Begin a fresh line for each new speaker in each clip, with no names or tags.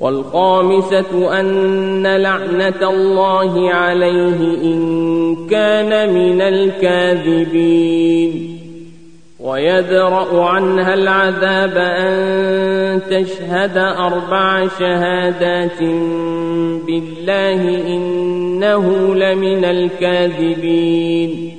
والخامسة أن لعنة الله عليه إن كان من الكاذبين. ويدرأ عنها العذاب أن تشهد أربع شهادات بالله إنه لمن الكاذبين.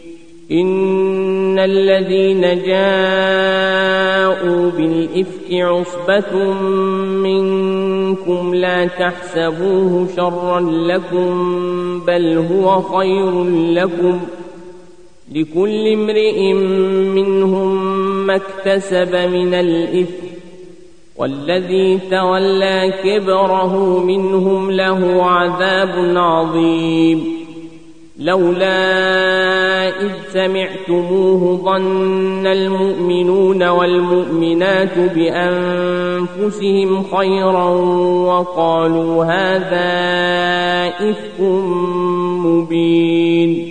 إن الذين جاءوا بالإفك عصبة منكم لا تحسبوه شرا لكم بل هو خير لكم لكل امرئ منهم ما اكتسب من الإثم والذي تولى كبره منهم له عذاب عظيم لولا إذ سمعتموه ظن المؤمنون والمؤمنات بأنفسهم خيرا وقالوا هذا إفك مبين.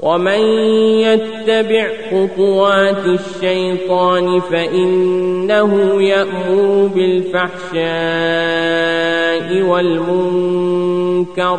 ومن يتبع خطوات الشيطان فإنه يأمر بالفحشاء والمنكر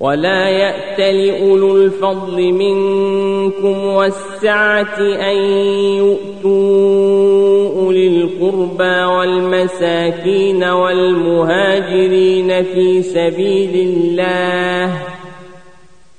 ولا يات لاولو الفضل منكم والسعه ان يؤتوا اولي القربى والمساكين والمهاجرين في سبيل الله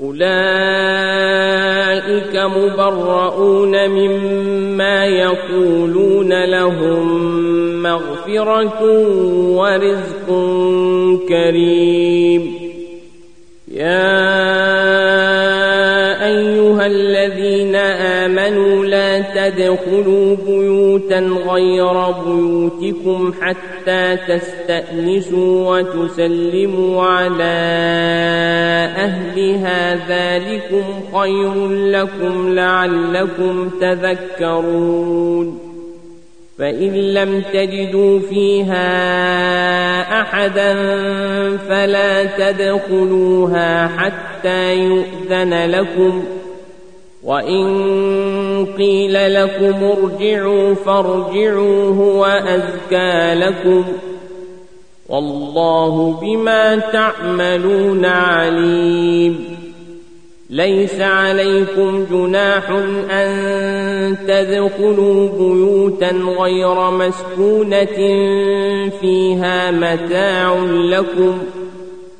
أولئك مبرؤون مما يقولون لهم مغفرة ورزق كريم. يا أيها الذين آمنوا لا تدخلوا بيوتا غير بيوتكم حتى تستأنسوا وتسلموا على أهلها. ذلكم خير لكم لعلكم تذكرون. فإن لم تجدوا فيها أحدا فلا تدخلوها حتى يؤذن لكم. وإن قيل لكم ارجعوا فارجعوا هو أزكى لكم والله بما تعملون عليم ليس عليكم جناح أن تدخلوا بيوتا غير مسكونة فيها متاع لكم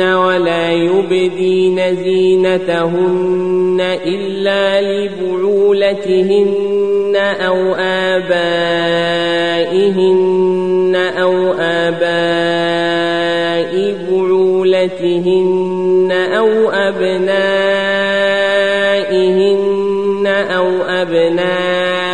ولا يبدين زينتهن إلا لبعولتهن أو آبائهن أو آباء بعولتهن أو أبنائهن أو أبناء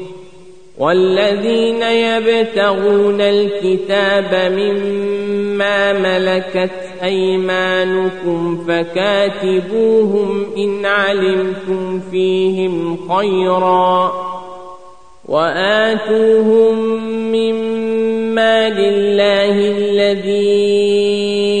والذين يبتغون الكتاب مما ملكت أيمانكم فكاتبوهم إن علمتم فيهم خيرا وآتوهم مما لله الذي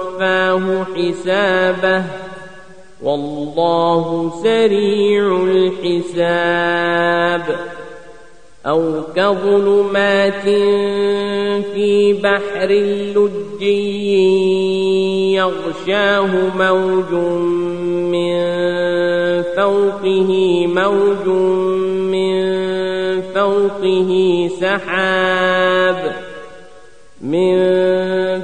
فوفاه حسابه والله سريع الحساب أو كظلمات في بحر لجي يغشاه موج من فوقه موج من فوقه سحاب من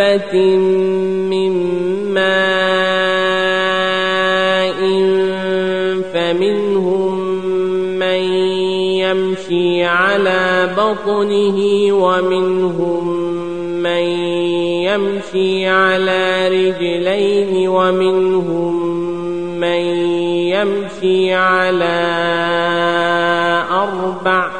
دابة من ماء فمنهم من يمشي على بطنه ومنهم من يمشي على رجلين ومنهم من يمشي على أربع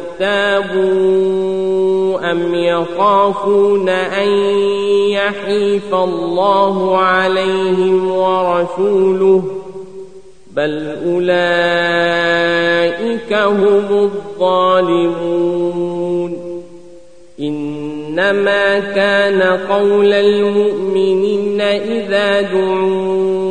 ارتابوا أم يخافون أن يحيف الله عليهم ورسوله بل أولئك هم الظالمون إنما كان قول المؤمنين إذا دعوا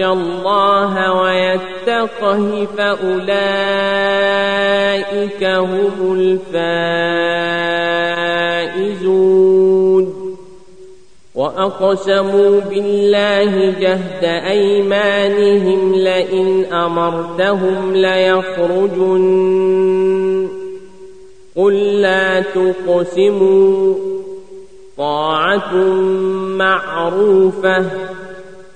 الله ويتقه فأولئك هم الفائزون. وأقسموا بالله جهد أيمانهم لئن أمرتهم ليخرجن. قل لا تقسموا. طاعة معروفة.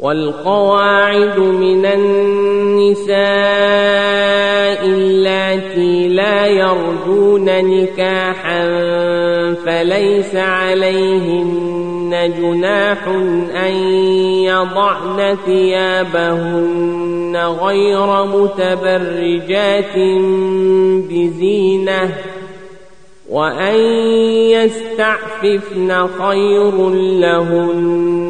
والقواعد من النساء اللاتي لا يرجون نكاحا فليس عليهن جناح أن يضعن ثيابهن غير متبرجات بزينة وأن يستعففن خير لهن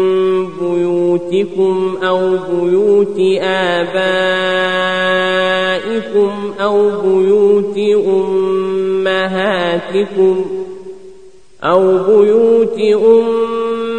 بيوتكم أو بيوت آبائكم أو بيوت أمهاتكم أو بيوت أمهاتكم